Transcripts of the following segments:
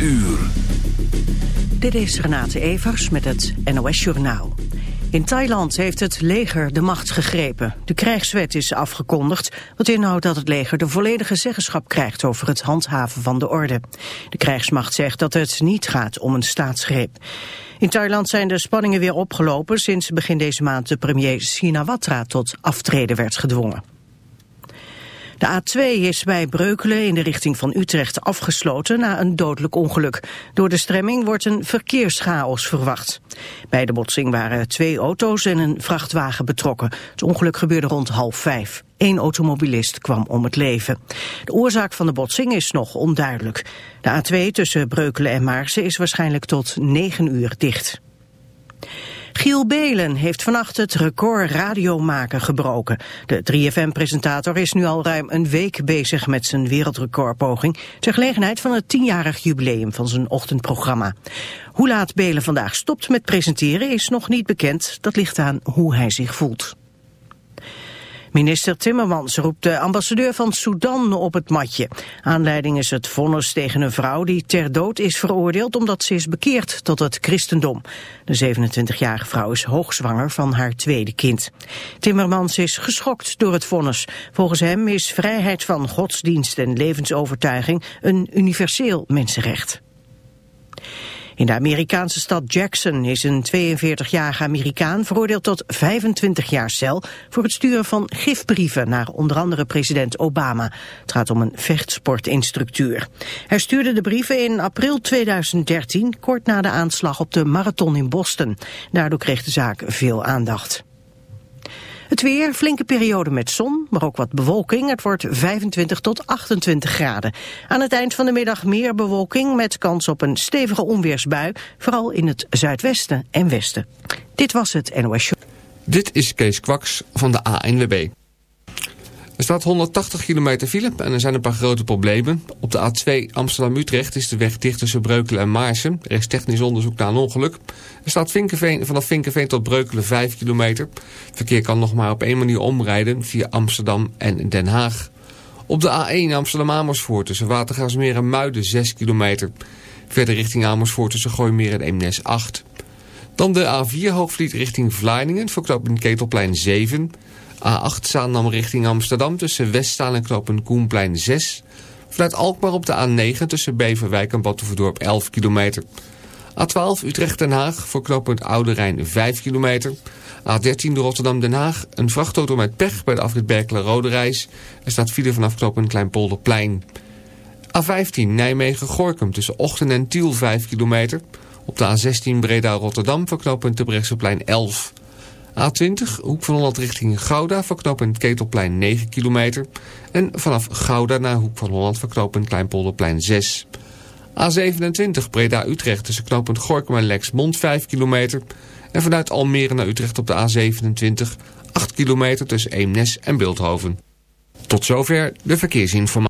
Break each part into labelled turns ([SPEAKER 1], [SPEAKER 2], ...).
[SPEAKER 1] uur.
[SPEAKER 2] Dit is Renate Evers met het NOS Journaal. In Thailand heeft het leger de macht gegrepen. De krijgswet is afgekondigd, wat inhoudt dat het leger de volledige zeggenschap krijgt over het handhaven van de orde. De krijgsmacht zegt dat het niet gaat om een staatsgreep. In Thailand zijn de spanningen weer opgelopen sinds begin deze maand de premier Shinawatra tot aftreden werd gedwongen. De A2 is bij Breukelen in de richting van Utrecht afgesloten na een dodelijk ongeluk. Door de stremming wordt een verkeerschaos verwacht. Bij de botsing waren twee auto's en een vrachtwagen betrokken. Het ongeluk gebeurde rond half vijf. Eén automobilist kwam om het leven. De oorzaak van de botsing is nog onduidelijk. De A2 tussen Breukelen en Maarsen is waarschijnlijk tot negen uur dicht. Giel Belen heeft vannacht het record radiomaken gebroken. De 3FM-presentator is nu al ruim een week bezig met zijn wereldrecordpoging... ter gelegenheid van het tienjarig jubileum van zijn ochtendprogramma. Hoe laat Belen vandaag stopt met presenteren is nog niet bekend. Dat ligt aan hoe hij zich voelt. Minister Timmermans roept de ambassadeur van Sudan op het matje. Aanleiding is het vonnis tegen een vrouw die ter dood is veroordeeld omdat ze is bekeerd tot het christendom. De 27-jarige vrouw is hoogzwanger van haar tweede kind. Timmermans is geschokt door het vonnis. Volgens hem is vrijheid van godsdienst en levensovertuiging een universeel mensenrecht. In de Amerikaanse stad Jackson is een 42-jarige Amerikaan veroordeeld tot 25 jaar cel voor het sturen van gifbrieven naar onder andere president Obama. Het gaat om een vechtsportinstructuur. Hij stuurde de brieven in april 2013, kort na de aanslag op de marathon in Boston. Daardoor kreeg de zaak veel aandacht. Weer, flinke periode met zon, maar ook wat bewolking. Het wordt 25 tot 28 graden. Aan het eind van de middag meer bewolking met kans op een stevige onweersbui. Vooral in het zuidwesten en westen. Dit was het NOS Show.
[SPEAKER 3] Dit is Kees Kwaks van de ANWB. Er staat 180 kilometer file en er zijn een paar grote problemen. Op de A2 Amsterdam-Utrecht is de weg dicht tussen Breukelen en Maarsen. Er is technisch onderzoek naar een ongeluk. Er staat Vinkenveen, vanaf Vinkenveen tot Breukelen 5 kilometer. verkeer kan nog maar op één manier omrijden via Amsterdam en Den Haag. Op de A1 Amsterdam-Amersfoort tussen Watergaasmeer en Muiden 6 kilometer. Verder richting Amersfoort tussen Gooimeer en Eemnes 8. Dan de A4 Hoogvliet richting Vlaardingen voor in Ketelplein 7... A8 Zaandam richting Amsterdam tussen Westzaan en knooppunt Koenplein 6. Vanuit Alkmaar op de A9 tussen Beverwijk en Battenverdorp 11 kilometer. A12 Utrecht-Den Haag voor knooppunt Oude Rijn 5 kilometer. A13 Rotterdam-Den Haag. Een vrachtauto met pech bij de afrit Berkelen-Rode Reis. Er staat file vanaf knooppunt Kleinpolderplein. A15 Nijmegen-Gorkum tussen Ochten en Tiel 5 kilometer. Op de A16 Breda-Rotterdam voor knooppunt Terbrechtseplein 11 A20, Hoek van Holland richting Gouda, verknopend Ketelplein 9 kilometer. En vanaf Gouda naar Hoek van Holland verknopend Kleinpolderplein 6. A27, Breda-Utrecht tussen knooppunt Gorkum en Lexmond 5 kilometer. En vanuit Almere naar Utrecht op de A27, 8 kilometer tussen Eemnes en Beeldhoven. Tot zover de verkeersinformatie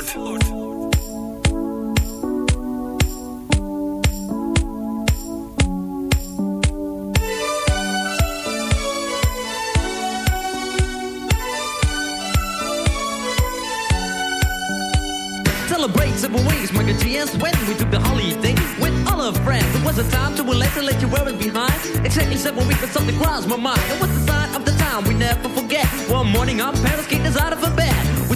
[SPEAKER 4] Celebrate several ways, Michael G.S. when we took the holiday with all our friends. It was a time to relax and let you wear it behind. Exactly seven weeks, but something crossed my mind. It was the sign of the time we never forget. One morning, our parents kicked us out of bed. We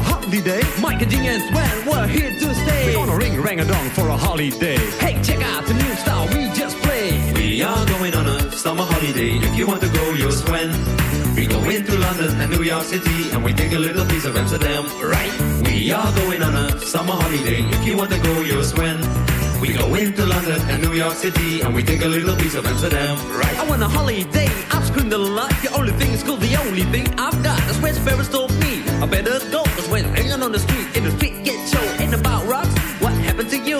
[SPEAKER 5] holiday.
[SPEAKER 4] Mike and G and Sven, we're here to stay.
[SPEAKER 5] We're gonna ring rang a dong for a holiday.
[SPEAKER 4] Hey, check out the new style we just played.
[SPEAKER 6] We are going on a summer holiday. If you want to go, you'll swim. We go into London and New York City and we take a little piece of Amsterdam, right? We are going on a summer holiday. If you want to go, you'll swim. We go into London and New York City and we take a little piece of Amsterdam, right?
[SPEAKER 4] I want a holiday. I've screamed a lot. The only thing is cool. The only thing I've got is where Ferris told me. I better go. Cause when hanging on the street, in the street get show. Ain't about rocks. What happened to you?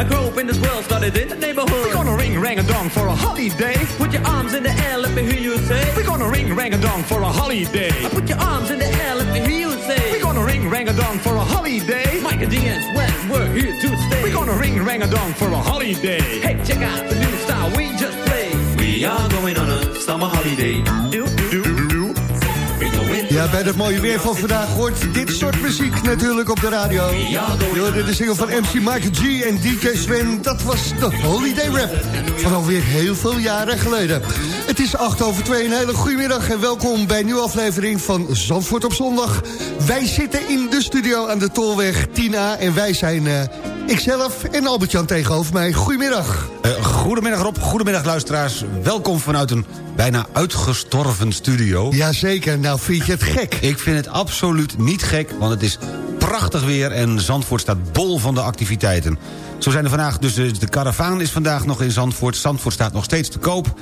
[SPEAKER 4] I grew up in this world, started in the neighborhood.
[SPEAKER 5] We're gonna ring rang a dong for a holiday.
[SPEAKER 4] Put your arms in the air, let me hear you say.
[SPEAKER 5] We're gonna ring rang a dong for a holiday.
[SPEAKER 4] I put your arms in the air, let me hear you say.
[SPEAKER 5] We're gonna ring rang a dong for a holiday.
[SPEAKER 4] Mike and G and Sweat, we're here to stay.
[SPEAKER 5] We're gonna ring rang a dong for a holiday.
[SPEAKER 4] Hey, check out the new style we just played.
[SPEAKER 6] We are going on a summer holiday.
[SPEAKER 4] Do.
[SPEAKER 7] Ja, bij dat mooie weer van vandaag hoort dit soort muziek natuurlijk op de radio. Je hoorde de single van MC Michael G en DJ Sven. Dat was de Holiday Rap van alweer heel veel jaren geleden. Het is 8 over 2, een hele goede middag en welkom bij een nieuwe aflevering van Zandvoort op zondag. Wij zitten in de studio aan de Tolweg 10A en wij zijn... Uh, Ikzelf en Albert-Jan tegenover mij. Goedemiddag.
[SPEAKER 8] Goedemiddag Rob, goedemiddag luisteraars. Welkom vanuit een bijna uitgestorven studio.
[SPEAKER 7] Jazeker, nou vind je het gek?
[SPEAKER 8] Ik vind het absoluut niet gek, want het is prachtig weer... en Zandvoort staat bol van de activiteiten. Zo zijn er vandaag, dus de, de karavaan is vandaag nog in Zandvoort. Zandvoort staat nog steeds te koop.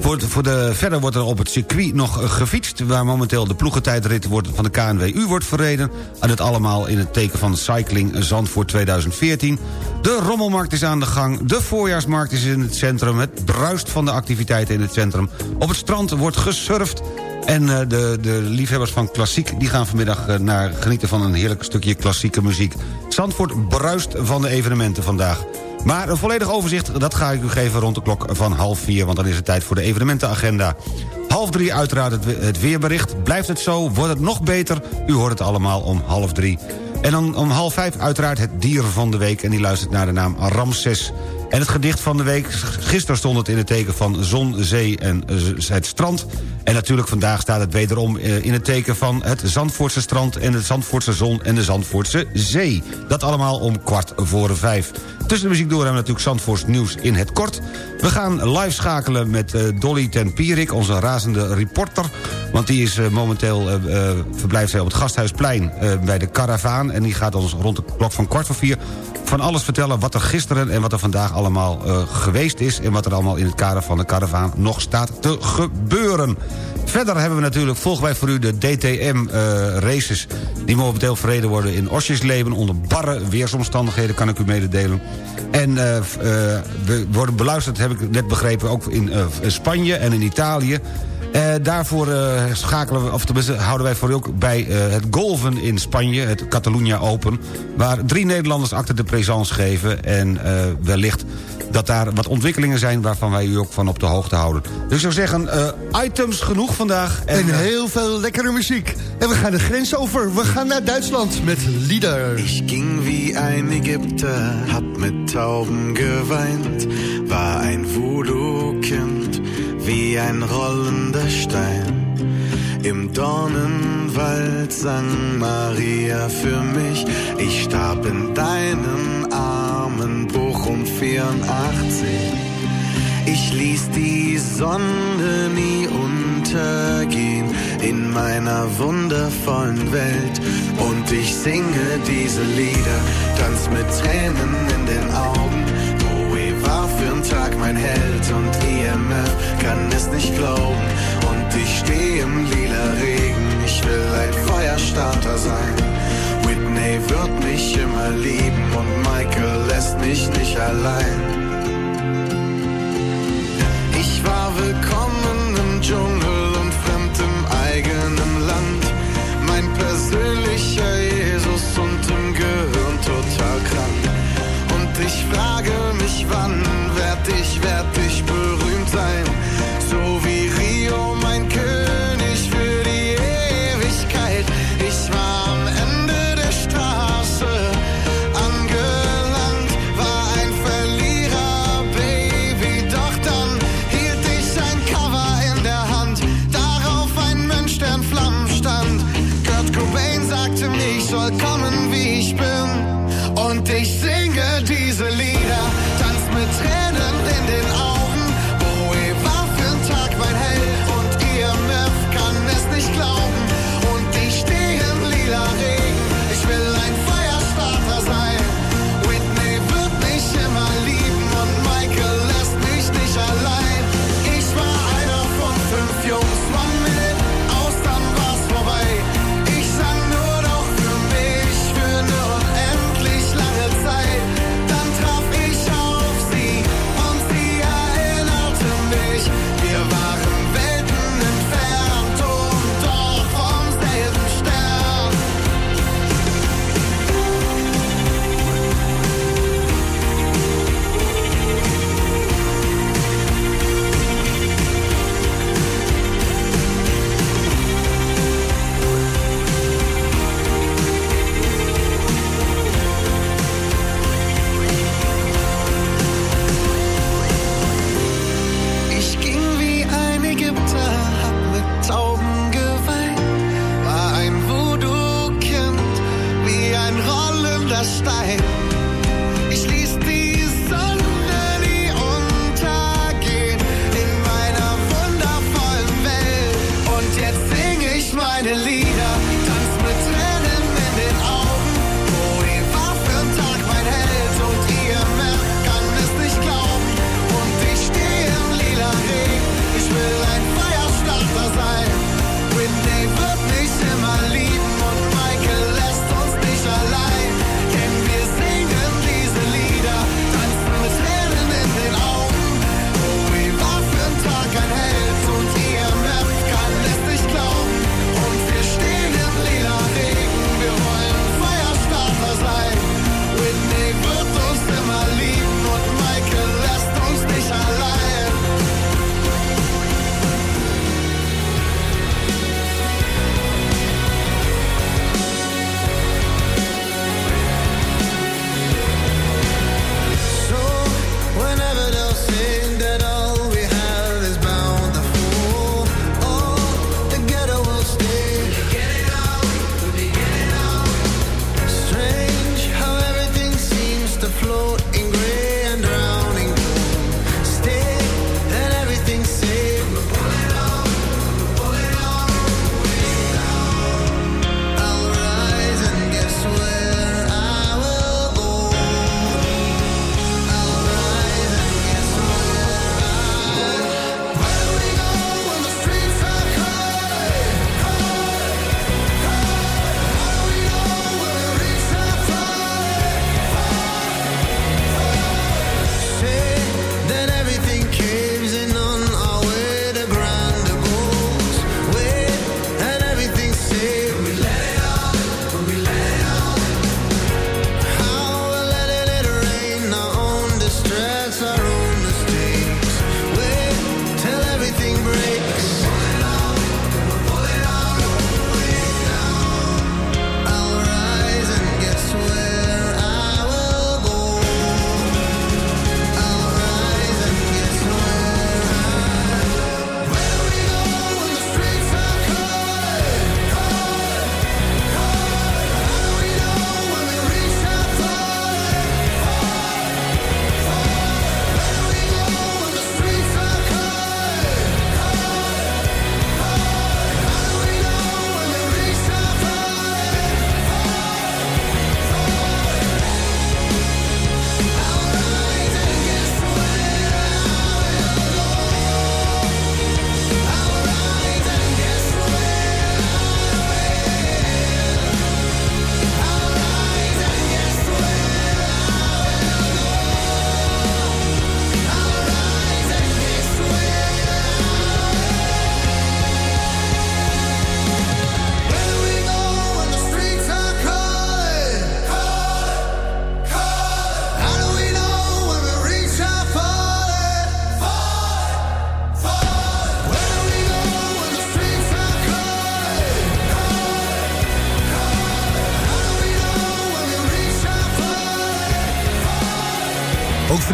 [SPEAKER 8] Voor, voor de, verder wordt er op het circuit nog gefietst... waar momenteel de ploegentijdrit wordt, van de KNWU wordt verreden. En het allemaal in het teken van Cycling Zandvoort 2014. De rommelmarkt is aan de gang. De voorjaarsmarkt is in het centrum. Het bruist van de activiteiten in het centrum. Op het strand wordt gesurfd. En uh, de, de liefhebbers van klassiek die gaan vanmiddag uh, naar genieten van een heerlijk stukje klassieke muziek. Zandvoort bruist van de evenementen vandaag. Maar een volledig overzicht, dat ga ik u geven rond de klok van half vier... want dan is het tijd voor de evenementenagenda. Half drie uiteraard het, het weerbericht. Blijft het zo, wordt het nog beter? U hoort het allemaal om half drie. En dan om half vijf uiteraard het dier van de week... en die luistert naar de naam Ramses. En het gedicht van de week, gisteren stond het in het teken van zon, zee en het strand. En natuurlijk vandaag staat het wederom eh, in het teken van het Zandvoortse strand... en het Zandvoortse zon en de Zandvoortse zee. Dat allemaal om kwart voor vijf. Tussen de muziek door hebben we natuurlijk Zandvoorts nieuws in het kort. We gaan live schakelen met uh, Dolly ten Pierik, onze razende reporter. Want die is uh, momenteel, uh, verblijft zij op het Gasthuisplein bij de Caravaan. En die gaat ons rond de klok van kwart voor vier van alles vertellen... wat er gisteren en wat er vandaag allemaal geweest is... en wat er allemaal in het kader van de Caravaan nog staat te gebeuren. Verder hebben we natuurlijk, volgen wij voor u de DTM-races... die momenteel verreden worden in Osjesleben... onder barre weersomstandigheden, kan ik u mededelen. En uh, uh, we worden beluisterd, heb ik net begrepen, ook in Spanje en in Italië. Daarvoor schakelen we, of houden wij voor u ook bij het golven in Spanje... het Catalunya Open, waar drie Nederlanders acte de présence geven... en wellicht dat daar wat ontwikkelingen zijn... waarvan wij u ook van op de hoogte houden. Dus ik zou zeggen, uh, items genoeg vandaag.
[SPEAKER 7] En, en heel veel lekkere muziek. En we gaan de grens over. We gaan naar Duitsland met Lieder.
[SPEAKER 9] Ik ging wie een Ägypter, hab met Tauben geweint. War ein Voodoo-Kind, wie ein rollender Stein. Im Dornenwald sang Maria für mich. Ich starb in deinen Armen, Bochum 84. Ich ließ die Sonne nie untergehen in meiner wundervollen Welt. Und ich singe diese Lieder, tanz mit Tränen in den Augen. War für'n Tag mein Held und IMF kann es nicht glauben. Und ich stehe im lila Regen, ich will ein Feuerstarter sein. Whitney wird mich immer lieben und Michael lässt mich nicht allein. Ich war willkommen im Dschungel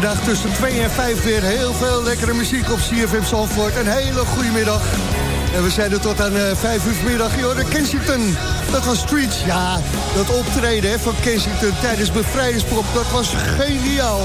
[SPEAKER 7] vandaag tussen 2 en 5 weer heel veel lekkere muziek op CFM Zandvoort. Een hele goede middag. En we zijn er tot aan uh, 5 uur vanmiddag. Joh, Kensington, dat was Streets. Ja, dat optreden hè, van Kensington tijdens Bevrijdingspop, dat was geniaal.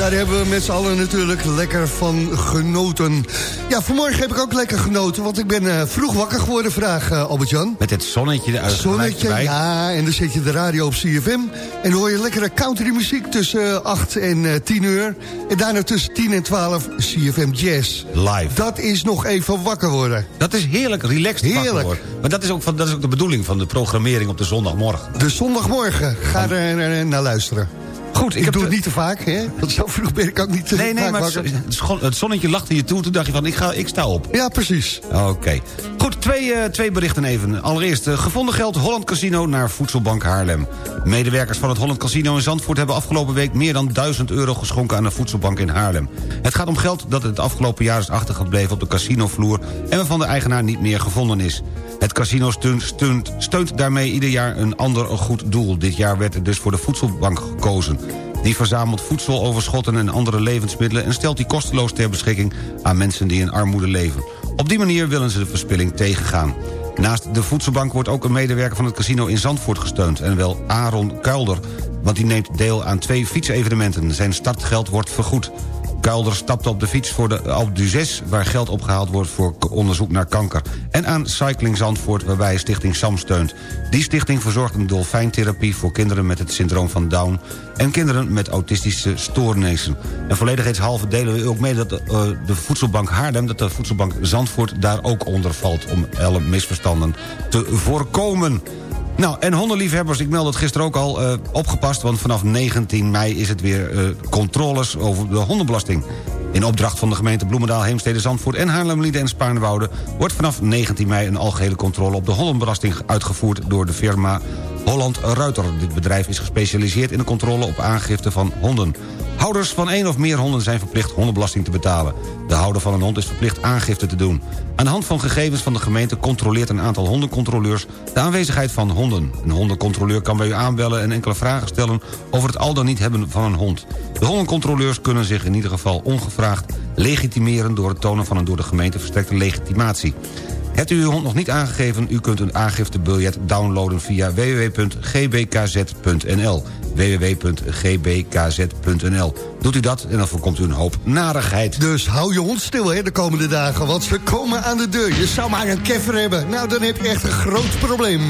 [SPEAKER 7] Daar hebben we met z'n allen natuurlijk lekker van genoten. Ja, vanmorgen heb ik ook lekker genoten, want ik ben uh, vroeg wakker geworden, vraag uh, Albert-Jan.
[SPEAKER 8] Met het zonnetje eruit.
[SPEAKER 7] Zonnetje, ja, en dan zet je de radio op CFM. En dan hoor je lekkere country muziek tussen 8 en uh, 10 uur. En daarna tussen 10 en 12 CFM Jazz.
[SPEAKER 8] Live.
[SPEAKER 7] Dat is nog even wakker worden.
[SPEAKER 8] Dat is heerlijk, relaxed
[SPEAKER 7] Heerlijk.
[SPEAKER 8] worden. Maar dat is, ook van, dat is ook de bedoeling van de programmering op de zondagmorgen.
[SPEAKER 7] De zondagmorgen, ga er naar luisteren.
[SPEAKER 8] Goed,
[SPEAKER 7] ik, ik doe het niet te vaak, hè? Want zo vroeg ben ik ook niet te
[SPEAKER 8] nee, nee, maar het, het zonnetje lachte je toe. Toen dacht je van, ik, ga, ik sta op.
[SPEAKER 7] Ja, precies.
[SPEAKER 8] Oké. Okay. Goed, twee, uh, twee berichten even. Allereerst, uh, gevonden geld Holland Casino naar Voedselbank Haarlem. Medewerkers van het Holland Casino in Zandvoort... hebben afgelopen week meer dan 1000 euro geschonken aan de Voedselbank in Haarlem. Het gaat om geld dat het afgelopen jaar is achtergebleven op de casinovloer... en waarvan de eigenaar niet meer gevonden is. Het casino steunt, steunt, steunt daarmee ieder jaar een ander goed doel. Dit jaar werd er dus voor de Voedselbank gekozen. Die verzamelt voedseloverschotten en andere levensmiddelen... en stelt die kosteloos ter beschikking aan mensen die in armoede leven. Op die manier willen ze de verspilling tegengaan. Naast de voedselbank wordt ook een medewerker van het casino in Zandvoort gesteund... en wel Aaron Kuilder, want die neemt deel aan twee fietsevenementen. Zijn startgeld wordt vergoed. Kuilder stapte op de fiets voor de Alpe d'Huez... waar geld opgehaald wordt voor onderzoek naar kanker. En aan Cycling Zandvoort, waarbij Stichting SAM steunt. Die stichting verzorgt een dolfijntherapie voor kinderen met het syndroom van Down... en kinderen met autistische stoornissen. En volledigheidshalve delen we ook mee dat de, uh, de voedselbank Haarlem... dat de voedselbank Zandvoort daar ook onder valt... om alle misverstanden te voorkomen. Nou, en hondenliefhebbers, ik meld het gisteren ook al uh, opgepast... want vanaf 19 mei is het weer uh, controles over de hondenbelasting. In opdracht van de gemeente Bloemendaal, Heemstede, Zandvoort... en Haarlemmerlieden en Spaarnwoude... wordt vanaf 19 mei een algehele controle op de hondenbelasting uitgevoerd... door de firma Holland Ruiter. Dit bedrijf is gespecialiseerd in de controle op aangifte van honden. Houders van één of meer honden zijn verplicht hondenbelasting te betalen. De houder van een hond is verplicht aangifte te doen. Aan de hand van gegevens van de gemeente controleert een aantal hondencontroleurs... de aanwezigheid van honden. Een hondencontroleur kan bij u aanbellen en enkele vragen stellen... over het al dan niet hebben van een hond. De hondencontroleurs kunnen zich in ieder geval ongevraagd legitimeren... door het tonen van een door de gemeente verstrekte legitimatie. Hebt u uw hond nog niet aangegeven? U kunt een aangiftebiljet downloaden via www.gbkz.nl www.gbkz.nl Doet u dat en dan voorkomt u een hoop narigheid.
[SPEAKER 7] Dus hou je hond stil hè, de komende dagen, want ze komen aan de deur. Je zou maar een keffer hebben. Nou, dan heb je echt een groot probleem.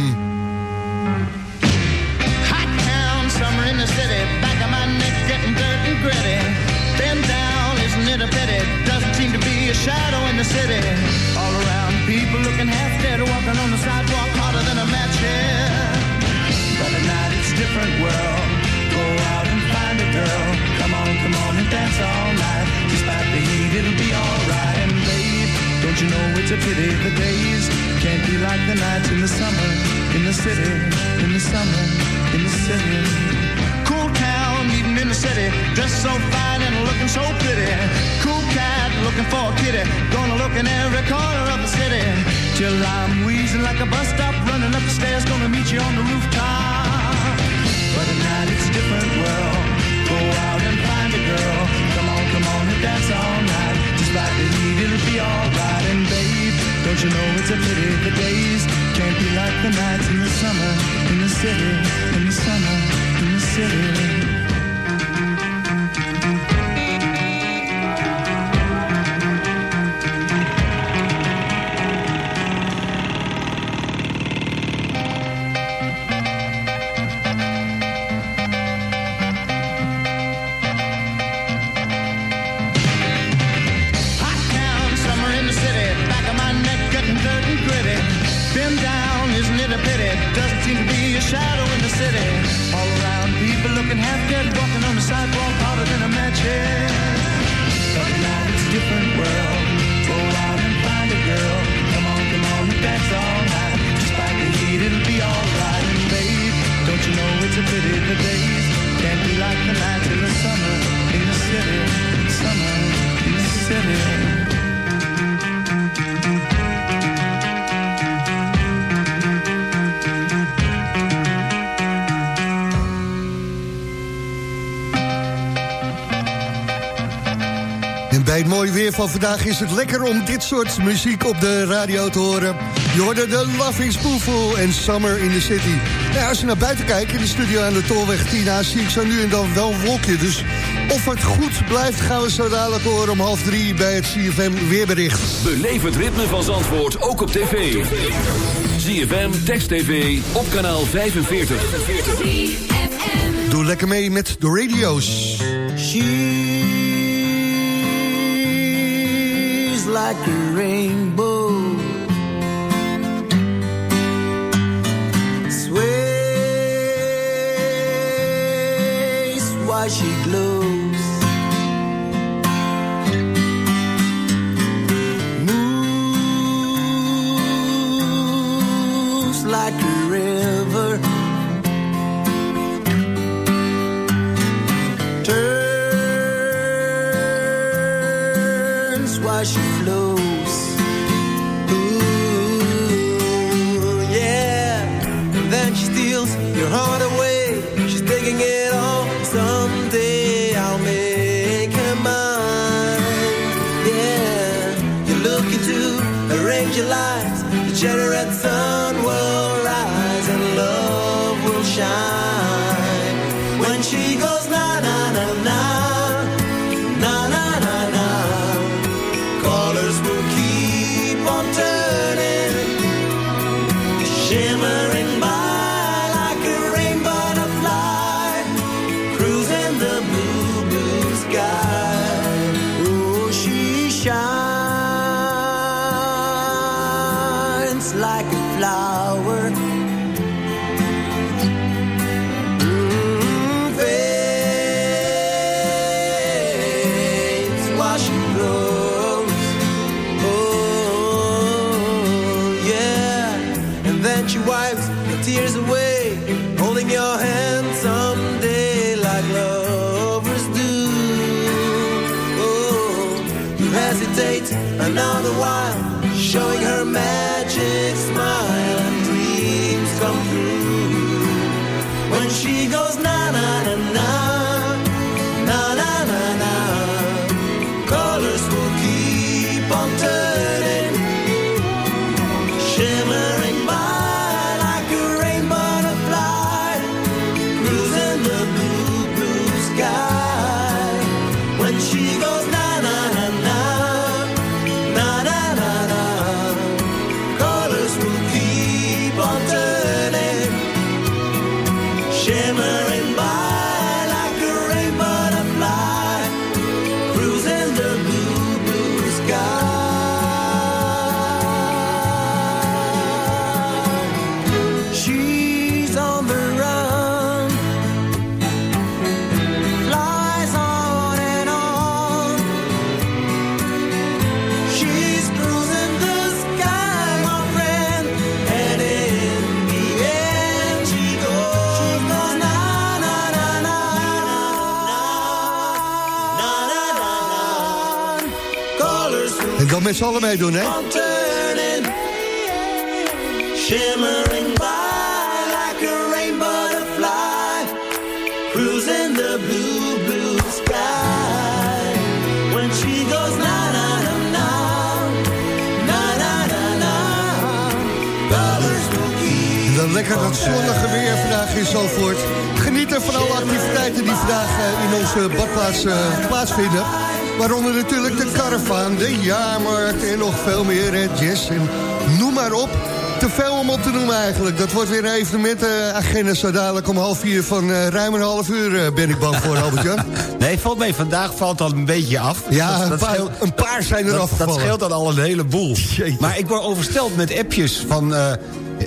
[SPEAKER 10] Hot town, summer in the city. Back of my neck getting dirt and gritty. Bend down, isn't it a pity? Doesn't seem to be a shadow in the city. Dead, walking on the sidewalk harder than a match here. But at night it's a different world. Go out and find a girl. Come on, come on and dance all night. Despite the heat, it'll be alright. And babe, don't you know it's a pity the days can't be like the nights in the summer. In the city, in the summer, in the city. Cool town, meeting in the city. Dressed so fine and looking so pretty. Cool cat, looking for a kitty. Gonna look in every corner of the city. Till I'm wheezing like a bus stop. Running up the stairs, gonna meet you on the rooftop. But at night it's a different world. Go out and find a girl. Come on, come on and dance all night. Despite the heat, it'll be alright. And babe, don't you know it's a pity the days can't be like the nights in the summer. In the city, in the summer, in the city.
[SPEAKER 7] Van vandaag is het lekker om dit soort muziek op de radio te horen. Je hoorde de Loving Spoonful en Summer in the City. Nou, als je naar buiten kijkt in de studio aan de Tolweg Tina... zie ik zo nu en dan wel een wolkje. Dus of het goed blijft gaan we zo dadelijk horen om half drie bij het CFM weerbericht.
[SPEAKER 11] Beleef het ritme van Zandvoort ook op tv. ZFM, Text TV, op kanaal 45.
[SPEAKER 7] Doe lekker mee met de radio's.
[SPEAKER 12] Like a rainbow. Sways why she glows. Hesitate another while, showing her magic smile and dreams come true. When she goes na na na na, na
[SPEAKER 7] met z'n allen meedoen, hè?
[SPEAKER 12] on turning, shimmering by like a rainbow butterfly, cruising the blue blue sky. When she goes na na na na, na na na na, colors will keep.
[SPEAKER 7] En dan lekker dat zonnige weer vandaag in Zandvoort. Genieten van alle activiteiten die vandaag eh, in onze badplaats eh, plaatsvinden. Waaronder natuurlijk de caravan, de jaarmarkt en nog veel meer. hè, jazz en noem maar op. Te veel om op te noemen eigenlijk. Dat wordt weer een evenementenagenda zo dadelijk om half vier van eh, ruim een half uur eh, ben ik bang voor, Albert-Jan.
[SPEAKER 8] Nee, valt mee. Vandaag valt dat een beetje af.
[SPEAKER 7] Ja,
[SPEAKER 8] Dat-
[SPEAKER 7] een paar-
[SPEAKER 8] scheelt-
[SPEAKER 7] een paar zijn er
[SPEAKER 8] dat,
[SPEAKER 7] afgevallen.
[SPEAKER 8] Dat scheelt dan al een heleboel. Maar ik word oversteld met appjes van... eh,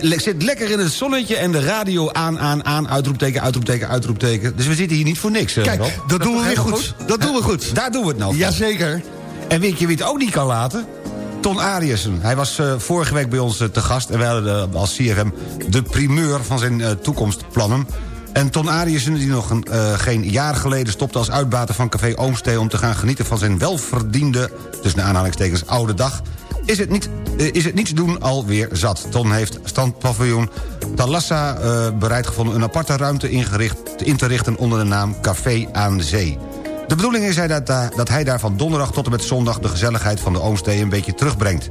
[SPEAKER 8] zit lekker in het zonnetje en de radio aan, aan, aan, uitroepteken, uitroepteken, uitroepteken. Dus we zitten hier niet voor niks. eh,
[SPEAKER 7] Kijk, dat doen we weer goed. Dat doen we goed.
[SPEAKER 8] Daar doen we het nou.
[SPEAKER 7] Jazeker.
[SPEAKER 8] En weet je wie het ook niet kan laten? Ton Ariassen. Hij was eh, vorige week bij ons eh, te gast... en wij hadden de- als CFM de primeur van zijn toekomstplannen. En Ton Ariassen, die nog een, geen jaar geleden stopte als uitbater van Café Oomstee... om te gaan genieten van zijn welverdiende, tussen aanhalingstekens, oude dag... is het, niet, eh, is het niets doen alweer zat. Ton heeft standpaviljoen Talassa eh, bereid gevonden... een aparte ruimte ingericht, in te richten onder de naam Café aan Zee. De bedoeling is hij dat, dat hij daar van donderdag tot en met zondag... de gezelligheid van de Oomstee een beetje terugbrengt.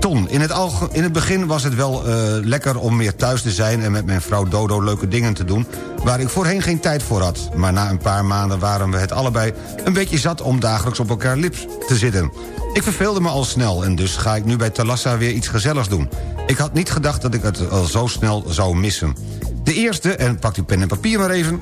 [SPEAKER 8] Ton, in het, in het begin was het wel eh, lekker om meer thuis te zijn... en met mijn vrouw Dodo leuke dingen te doen... waar ik voorheen geen tijd voor had. Maar na een paar maanden waren we het allebei een beetje zat... om dagelijks op elkaar lips te zitten. Ik verveelde me al snel en dus ga ik nu bij Talassa weer iets gezelligs doen. Ik had niet gedacht dat ik het al zo snel zou missen. De eerste, en pak die pen en papier maar even...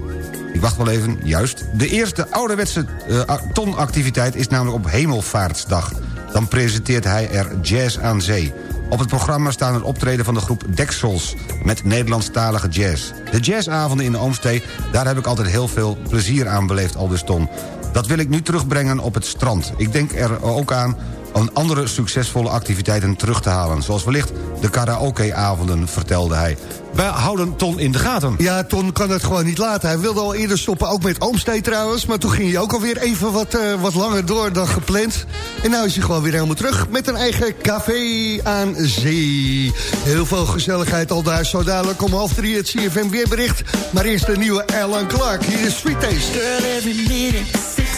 [SPEAKER 8] Ik wacht wel even, juist. De eerste ouderwetse eh, tonactiviteit is namelijk op Hemelvaartsdag. Dan presenteert hij er Jazz aan Zee. Op het programma staan het optreden van de groep Deksels... met Nederlandstalige jazz. De jazzavonden in de Oomstee, daar heb ik altijd heel veel plezier aan beleefd, aldus Ton. Dat wil ik nu terugbrengen op het strand. Ik denk er ook aan om andere succesvolle activiteiten terug te halen. Zoals wellicht de karaokeavonden, vertelde hij. Wij houden Ton in de gaten.
[SPEAKER 7] Ja, Ton kan het gewoon niet laten. Hij wilde al eerder stoppen, ook met Oomstee trouwens. Maar toen ging hij ook alweer even wat, eh, wat langer door dan gepland. En nu is hij gewoon weer helemaal terug met een eigen café aan zee. Heel veel gezelligheid al daar. Zo dadelijk om half drie het CFM weerbericht. Maar eerst de nieuwe Alan Clark. Hier is Sweet Taste.
[SPEAKER 12] Girl, every minute,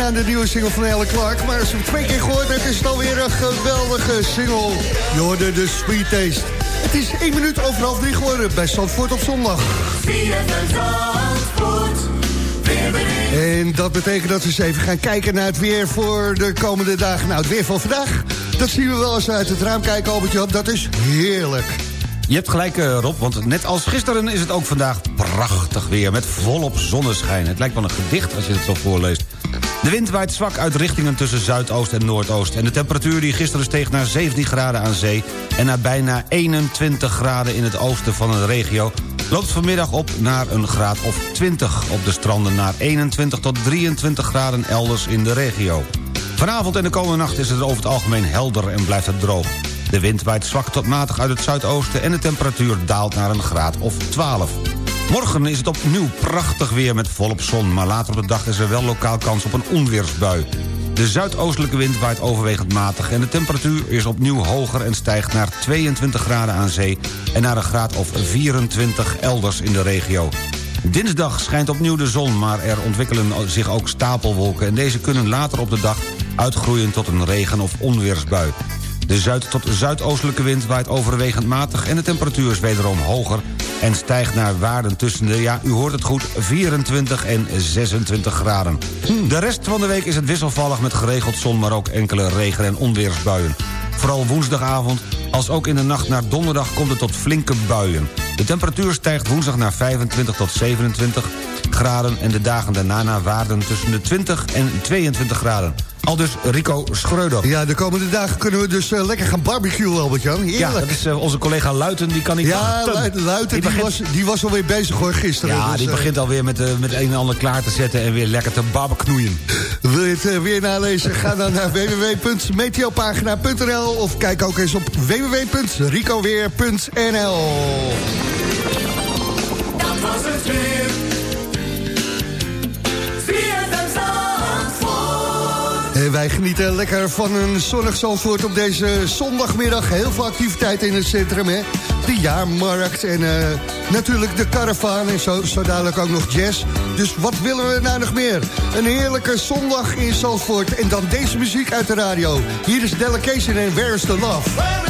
[SPEAKER 7] aan de nieuwe single van Alan Clark. Maar als je hem twee keer gehoord hebt, is het alweer een geweldige single. Je de Sweet Taste. Het is één minuut over half drie geworden bij Zandvoort op zondag. En dat betekent dat we eens even gaan kijken naar het weer voor de komende dagen. Nou, het weer van vandaag, dat zien we wel als we uit het raam kijken, Albert-Jan. Dat is heerlijk.
[SPEAKER 8] Je hebt gelijk, eh, Rob, want net als gisteren is het ook vandaag prachtig weer... met volop zonneschijn. Het lijkt wel een gedicht als je het zo voorleest. De wind waait zwak uit richtingen tussen zuidoost en noordoost... en de temperatuur die gisteren steeg naar 17 graden aan zee... en naar bijna 21 graden in het oosten van de regio... loopt vanmiddag op naar een graad of 20 op de stranden... naar 21 tot 23 graden elders in de regio. Vanavond en de komende nacht is het over het algemeen helder en blijft het droog. De wind waait zwak tot matig uit het zuidoosten... en de temperatuur daalt naar een graad of 12. Morgen is het opnieuw prachtig weer met volop zon... maar later op de dag is er wel lokaal kans op een onweersbui. De zuidoostelijke wind waait overwegend matig... en de temperatuur is opnieuw hoger en stijgt naar 22 graden aan zee... en naar een graad of 24 elders in de regio. Dinsdag schijnt opnieuw de zon, maar er ontwikkelen zich ook stapelwolken... en deze kunnen later op de dag uitgroeien tot een regen- of onweersbui. De zuid- tot zuidoostelijke wind waait overwegend matig... en de temperatuur is wederom hoger en stijgt naar waarden tussen de, ja, u hoort het goed, 24 en 26 graden. De rest van de week is het wisselvallig met geregeld zon... maar ook enkele regen- en onweersbuien. Vooral woensdagavond, als ook in de nacht naar donderdag... komt het tot flinke buien. De temperatuur stijgt woensdag naar 25 tot 27 graden... en de dagen daarna naar waarden tussen de 20 en 22 graden. Al dus Rico Schreuder.
[SPEAKER 7] Ja, de komende dagen kunnen we dus eh, lekker gaan barbecuen, Albert-Jan.
[SPEAKER 8] Ja,
[SPEAKER 7] Heerlijk.
[SPEAKER 8] dat is eh, onze collega Luiten, die kan niet
[SPEAKER 7] Ja,
[SPEAKER 8] wachten.
[SPEAKER 7] Luiten, Luiten, die,
[SPEAKER 8] begint-
[SPEAKER 7] was, die was alweer bezig hoor, gisteren.
[SPEAKER 8] Ja,
[SPEAKER 7] Dus,
[SPEAKER 8] die
[SPEAKER 7] eh,
[SPEAKER 8] begint alweer met, eh, met een en ander klaar te zetten... en weer lekker te barbeknoeien.
[SPEAKER 7] Wil je het weer nalezen? Ga dan naar www.meteopagina.nl of kijk ook eens op www.ricoweer.nl
[SPEAKER 13] Dat was het weer.
[SPEAKER 7] En wij genieten lekker van een zonnig Zandvoort op deze zondagmiddag. Heel veel activiteiten in het centrum, hè. De jaarmarkt en eh, natuurlijk de caravan en zo, zo dadelijk ook nog jazz. Dus wat willen we nou nog meer? Een heerlijke zondag in Zandvoort en dan deze muziek uit de radio. Hier is Delegation en Where is the Love?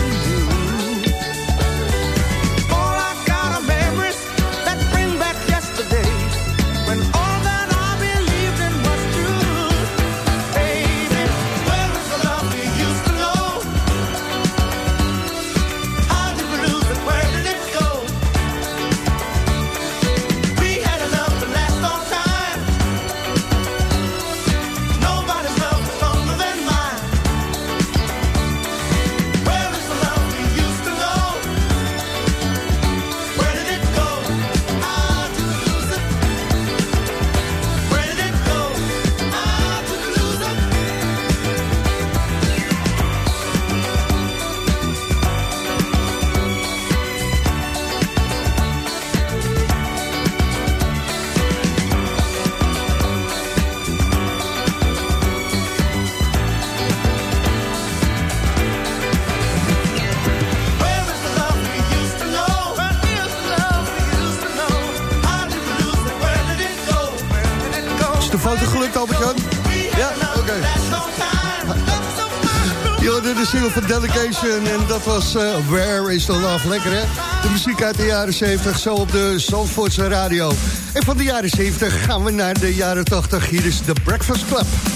[SPEAKER 13] single van Delegation. En dat was uh, Where is the Love. Lekker hè? De muziek uit de jaren 70, zo op de Zandvoortse radio. En van de jaren 70 gaan we naar de jaren 80. Hier is The Breakfast Club.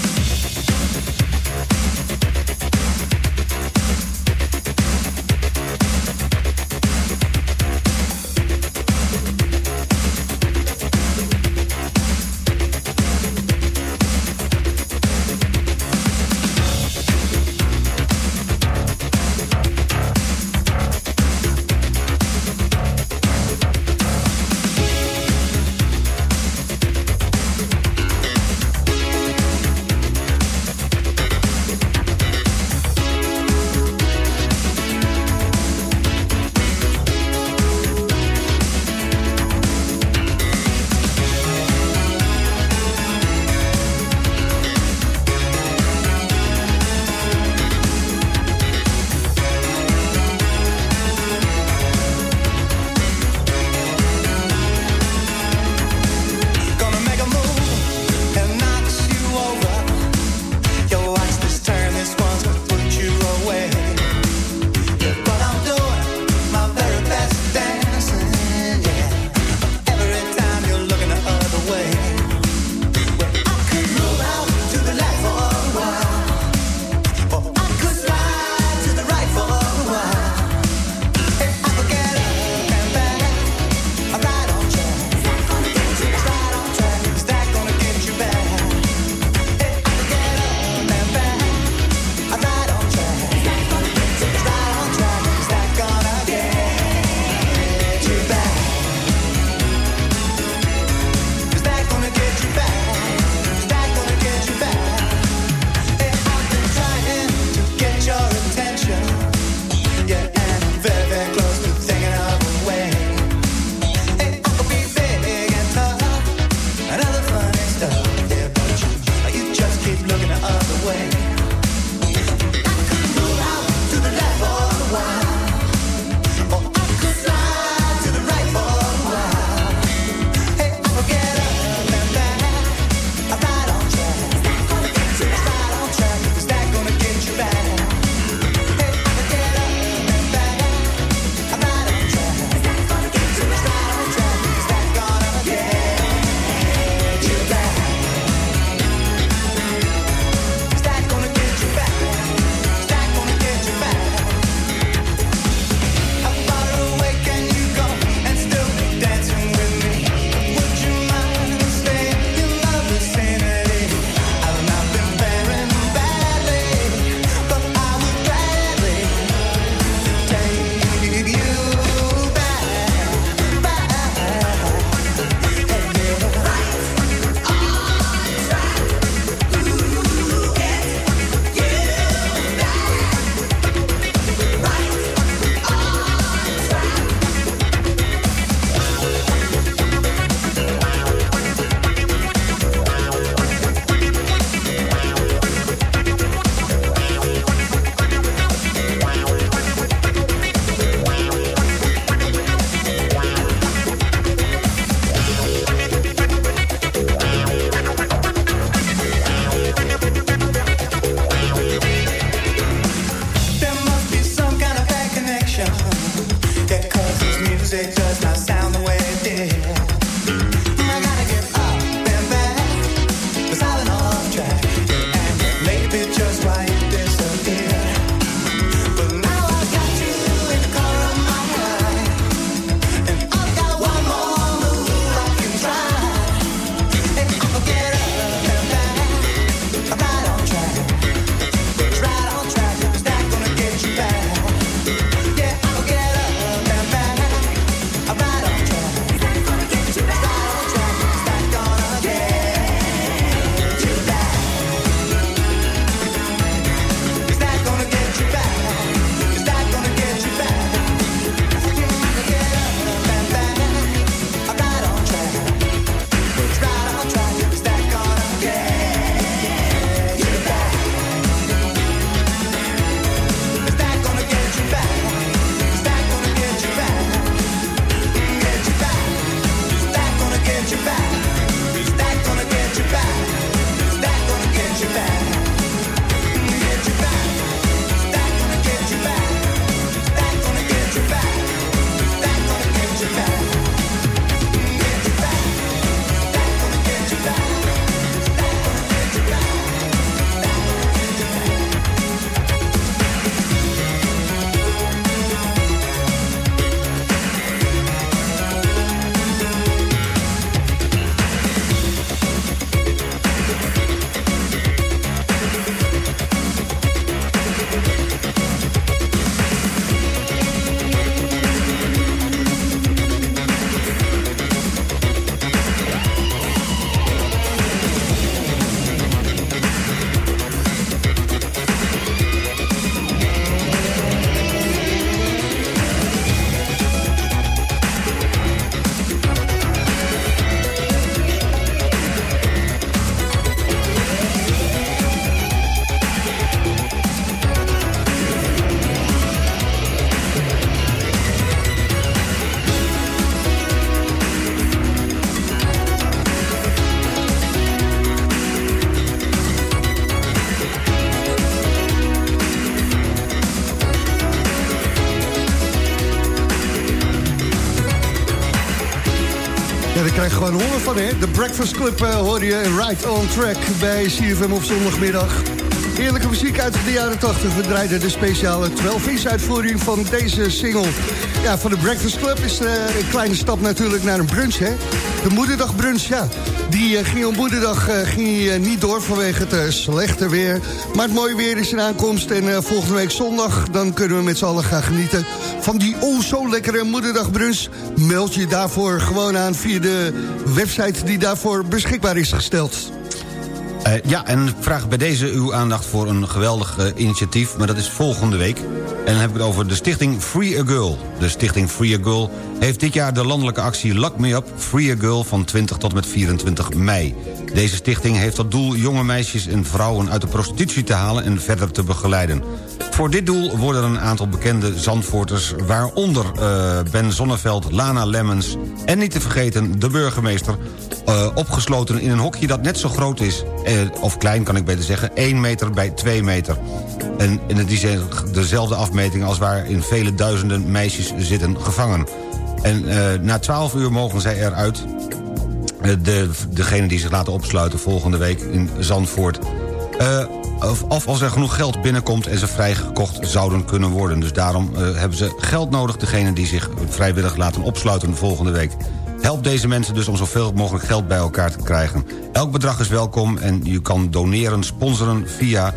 [SPEAKER 7] Gewoon honger van, hè? De Breakfast Club uh, hoor je right on track bij CFM op zondagmiddag. Heerlijke muziek uit de jaren 80. We draaiden de speciale 12-inch uitvoering van deze single. Ja, van de Breakfast Club is uh, een kleine stap natuurlijk naar een brunch, hè? De moederdag brunch, ja. Die uh, ging op moederdag ging, niet door vanwege het slechte weer. Maar het mooie weer is in aankomst. En volgende week zondag, dan kunnen we met z'n allen gaan genieten... van die oh zo lekkere moederdag brunch. Meld je daarvoor gewoon aan via de website die daarvoor beschikbaar is gesteld.
[SPEAKER 8] Uh, ja, en vraag bij deze uw aandacht voor een geweldig uh, initiatief... maar dat is volgende week. En dan heb ik het over de stichting Free a Girl. De stichting Free a Girl heeft dit jaar de landelijke actie Lock Me Up Free a Girl... van 20 tot met 24 mei. Deze stichting heeft tot doel jonge meisjes en vrouwen uit de prostitutie te halen... en verder te begeleiden. Voor dit doel worden een aantal bekende Zandvoorters... waaronder uh, Ben Zonneveld, Lana Lemmens... en niet te vergeten de burgemeester... Uh, opgesloten in een hokje dat net zo groot is... Uh, of klein kan ik beter zeggen, 1 meter bij 2 meter. En, en het is dezelfde afmeting als waarin vele duizenden meisjes zitten gevangen. En na 12 uur mogen zij eruit... De, degene die zich laten opsluiten volgende week in Zandvoort... of, of als er genoeg geld binnenkomt en ze vrijgekocht zouden kunnen worden. Dus daarom hebben ze geld nodig, degene die zich vrijwillig laten opsluiten volgende week. Help deze mensen dus om zoveel mogelijk geld bij elkaar te krijgen. Elk bedrag is welkom en je kan doneren, sponsoren via...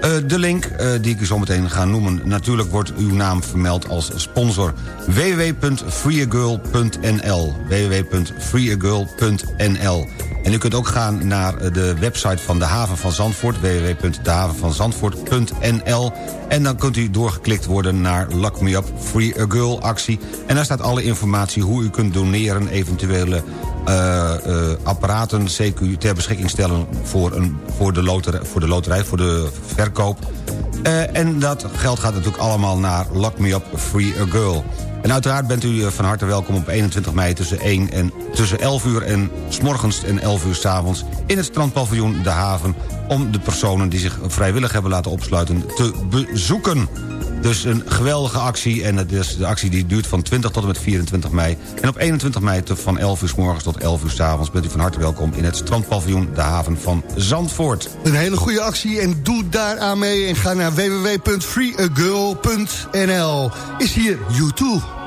[SPEAKER 8] Uh, de link uh, die ik u zo meteen ga noemen. Natuurlijk wordt uw naam vermeld als sponsor. www.freeagirl.nl www.freeagirl.nl En u kunt ook gaan naar de website van de haven van Zandvoort... www.dehavenvanzandvoort.nl En dan kunt u doorgeklikt worden naar Lock Me Up Free a Girl actie. En daar staat alle informatie hoe u kunt doneren... eventuele uh, uh, apparaten CQ ter beschikking stellen voor, een, voor, de, loterij, voor de loterij, voor de verkoop. En dat geld gaat natuurlijk allemaal naar Lock Me Up Free a Girl. En uiteraard bent u van harte welkom op 21 mei tussen, 1 en, tussen 11 uur en s morgens en 11 uur s avonds in het strandpaviljoen De Haven... om de personen die zich vrijwillig hebben laten opsluiten te bezoeken. Dus een geweldige actie. En het is de actie die duurt van 20 tot en met 24 mei. En op 21 mei van 11 uur s morgens tot 11 uur s avonds... bent u van harte welkom in het strandpaviljoen de haven van Zandvoort.
[SPEAKER 7] Een hele goede actie en doe daaraan mee. En ga naar www.freeagirl.nl. Is hier YouTube.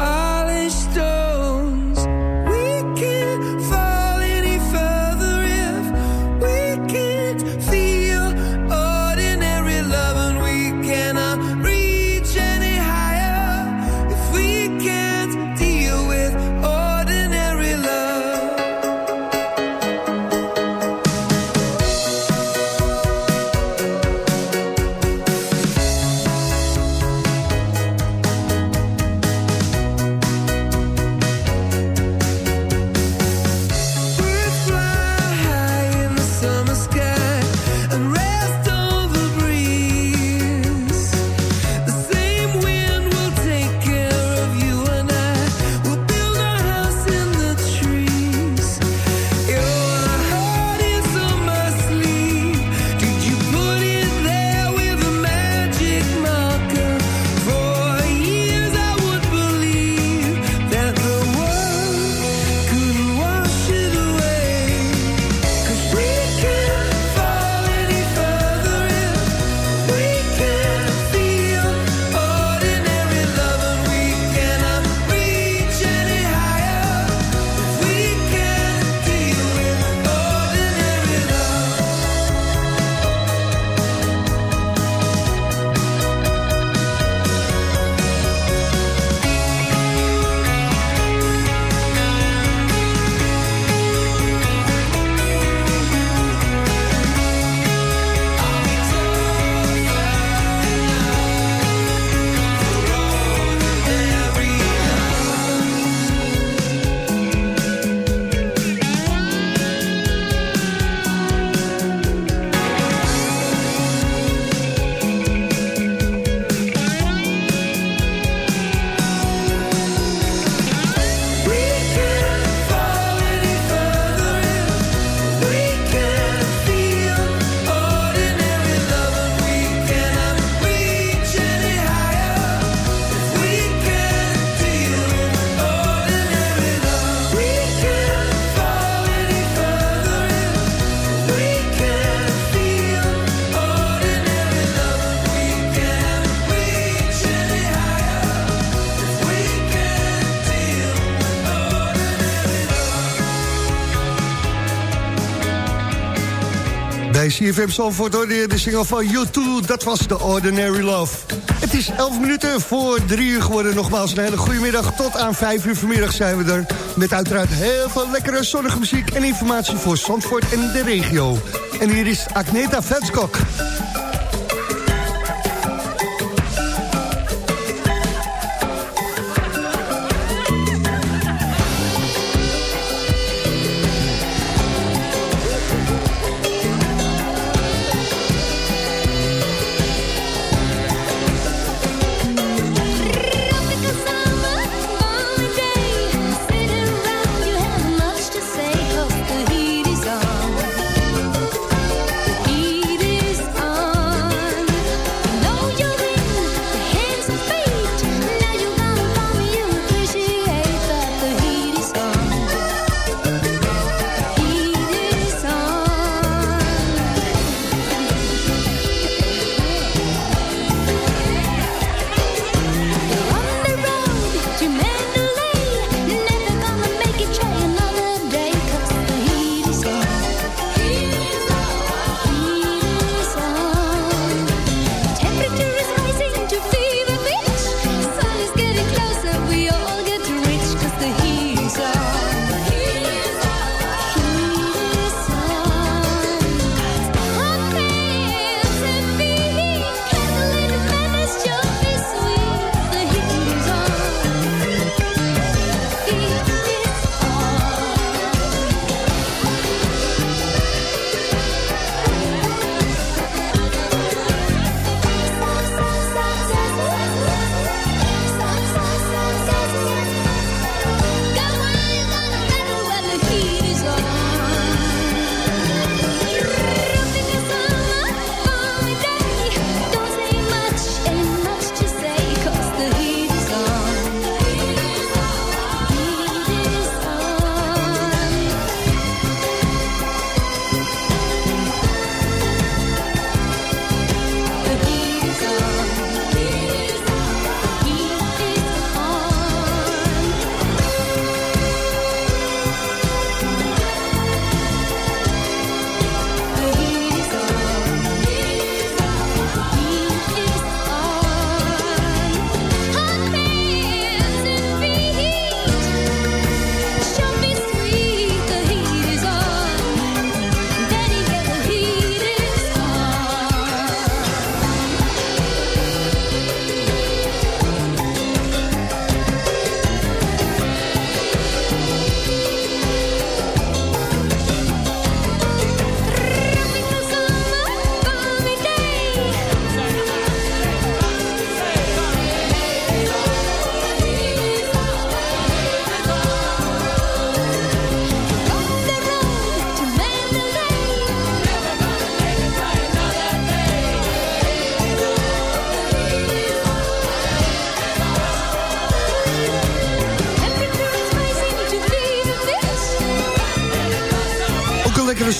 [SPEAKER 14] smile CFM Zalvoort hoorde je de single van U2, dat was The Ordinary Love. Het is 11 minuten voor 3 uur geworden. Nogmaals een hele goede middag. Tot aan 5 uur vanmiddag zijn we er. Met uiteraard heel veel lekkere zonnige muziek en informatie voor Zandvoort en de regio. En hier is Agneta Vetskok.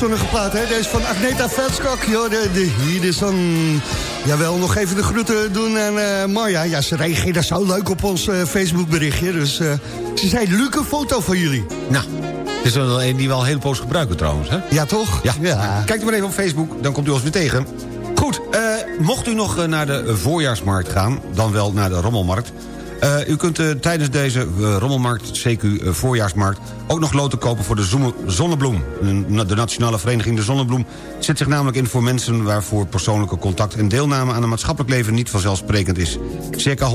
[SPEAKER 14] Zonnige plaat, hè? Deze van Agneta Veldskok, joh, de, de hier is dan... Jawel, nog even de groeten doen aan uh, Marja. Ja, ze reageerde zo leuk op ons uh, Facebook-berichtje. Dus uh, ze zei, leuke foto van jullie.
[SPEAKER 8] Nou, het is wel een die wel een hele poos gebruiken trouwens, hè?
[SPEAKER 14] Ja, toch?
[SPEAKER 8] Ja. ja. Kijk maar even op Facebook, dan komt u ons weer tegen. Goed, mocht u nog naar de voorjaarsmarkt gaan, dan wel naar de rommelmarkt... Uh, u kunt uh, tijdens deze uh, rommelmarkt, CQ voorjaarsmarkt... ook nog loten kopen voor de Zonnebloem. De Nationale Vereniging De Zonnebloem zet zich namelijk in voor mensen... waarvoor persoonlijke contact en deelname aan een maatschappelijk leven niet vanzelfsprekend is. Circa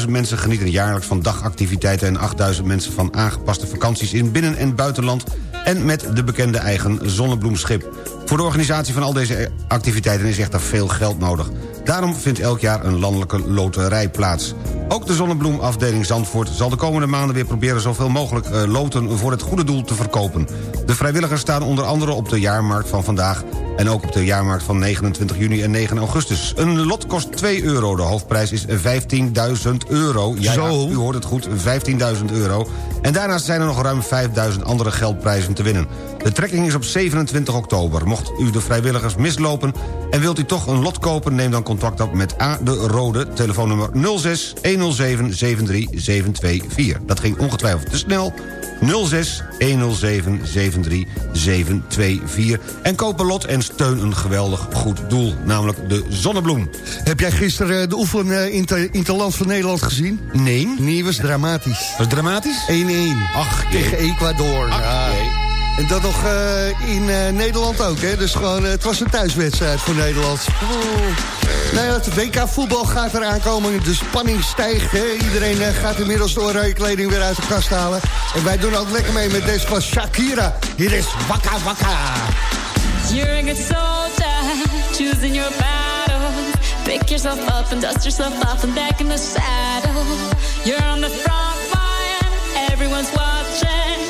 [SPEAKER 8] 150.000 mensen genieten jaarlijks van dagactiviteiten... en 8.000 mensen van aangepaste vakanties in binnen- en buitenland... en met de bekende eigen zonnebloemschip. Voor de organisatie van al deze activiteiten is echter veel geld nodig. Daarom vindt elk jaar een landelijke loterij plaats. Ook de Zonnebloemafdeling Zandvoort zal de komende maanden weer proberen... zoveel mogelijk uh, loten voor het goede doel te verkopen. De vrijwilligers staan onder andere op de jaarmarkt van vandaag... en ook op de jaarmarkt van 29 juni en 9 augustus. Een lot kost 2 euro. De hoofdprijs is 15.000 euro. Ja,
[SPEAKER 14] Zo.
[SPEAKER 8] U hoort het goed, 15.000 euro. En daarnaast zijn er nog ruim 5.000 andere geldprijzen te winnen. De trekking is op 27 oktober. Mocht u de vrijwilligers mislopen en wilt u toch een lot kopen... neem dan contact op met A. de Rode, telefoonnummer 06 107 73 724. Dat ging ongetwijfeld te snel. 06 107 73 724. En koop een lot en steun een geweldig goed doel. Namelijk de Zonnebloem.
[SPEAKER 7] Heb jij gisteren eh, de oefen eh, Inter, Interland van Nederland gezien?
[SPEAKER 8] Nee.
[SPEAKER 7] Nee, was dramatisch.
[SPEAKER 8] Was dramatisch?
[SPEAKER 7] 1-1.
[SPEAKER 8] Ach,
[SPEAKER 7] Tegen Ecuador.
[SPEAKER 8] Ach,
[SPEAKER 7] ja. En dat nog eh, in eh, Nederland ook, hè? Dus gewoon, eh, het was een thuiswedstrijd voor Nederland. Oeh. Nou ja, het WK voetbal gaat eraan komen. De spanning stijgt, hè? Iedereen gaat inmiddels de oranje kleding weer uit de kast halen. En wij doen ook lekker mee met deze van Shakira. Hier is Waka Waka.
[SPEAKER 14] You're a good soldier, choosing your battle. Pick yourself up and dust yourself off and back in the saddle. You're on the front line, everyone's watching.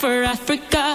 [SPEAKER 14] For Africa.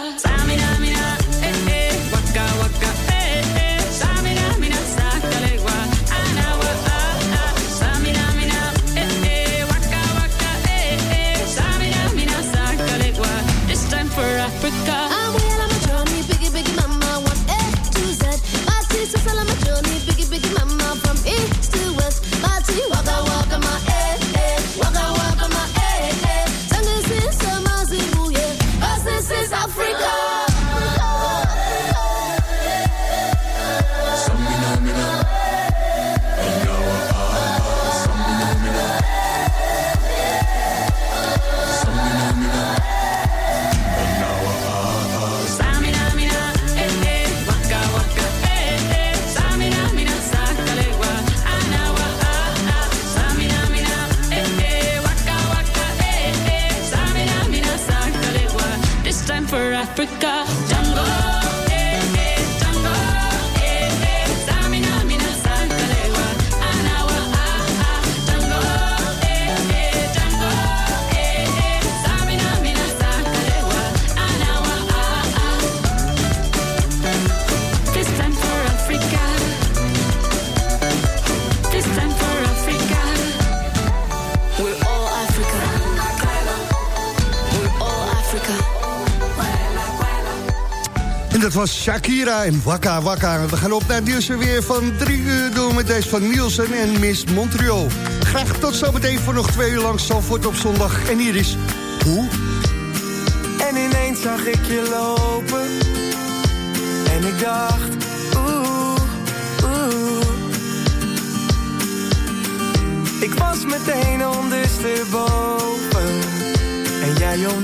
[SPEAKER 7] Dat was Shakira en Waka Waka. We gaan op naar het nieuws weer van drie uur doen met deze van Nielsen en Miss Montreal. Graag tot zometeen voor nog twee uur lang Zandvoort op zondag. En hier is Hoe?
[SPEAKER 15] En ineens zag ik je lopen. En ik dacht, oeh, oeh. Ik was meteen ondersteboven. En jij om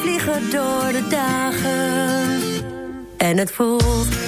[SPEAKER 16] vliegen door de dagen. En het voelt